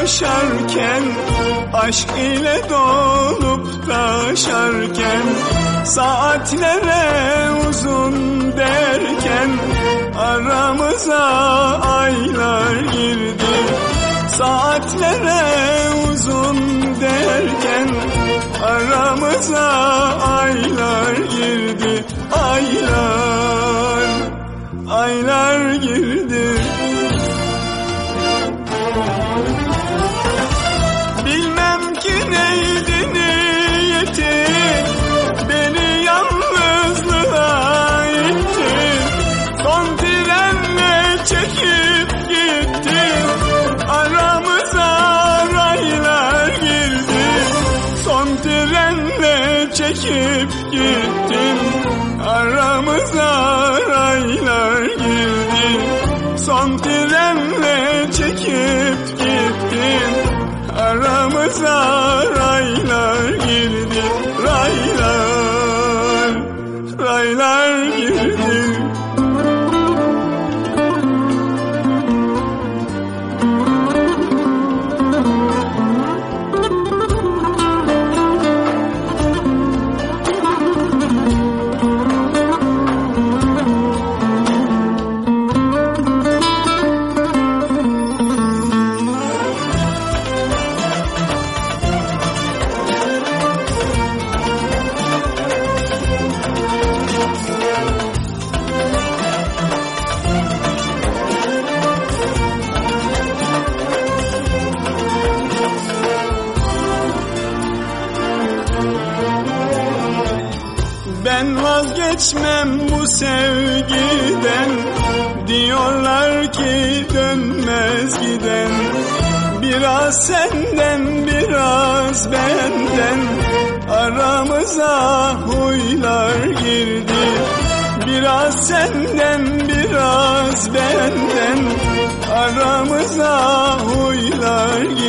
yaşarken Aşk ile dolup taşarken Saatlere uzun derken Aramıza aylar girdi. Saatlere uzun derken Aramıza aylar girdi. Aylar, gittin Aramıza raylar girdi. Son trenle çekip gittin Aramıza raylar girdi. Raylar, raylar Ben vazgeçmem bu sevgiden. Diyorlar ki dönmez giden. Biraz senden biraz benden. Aramıza huylar girdi. Biraz senden biraz benden. Aramıza huylar girdi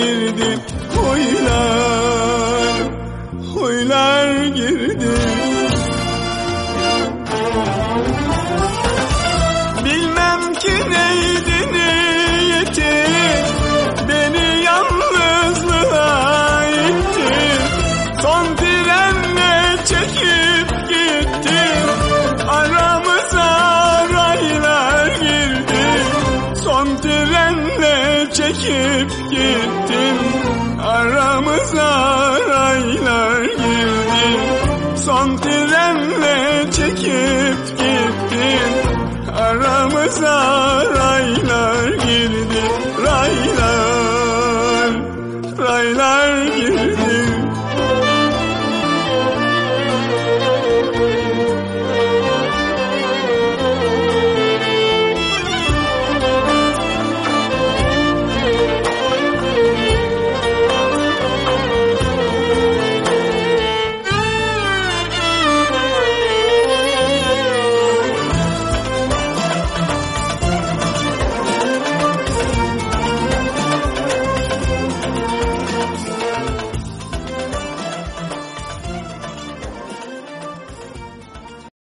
çekip gittin Aramıza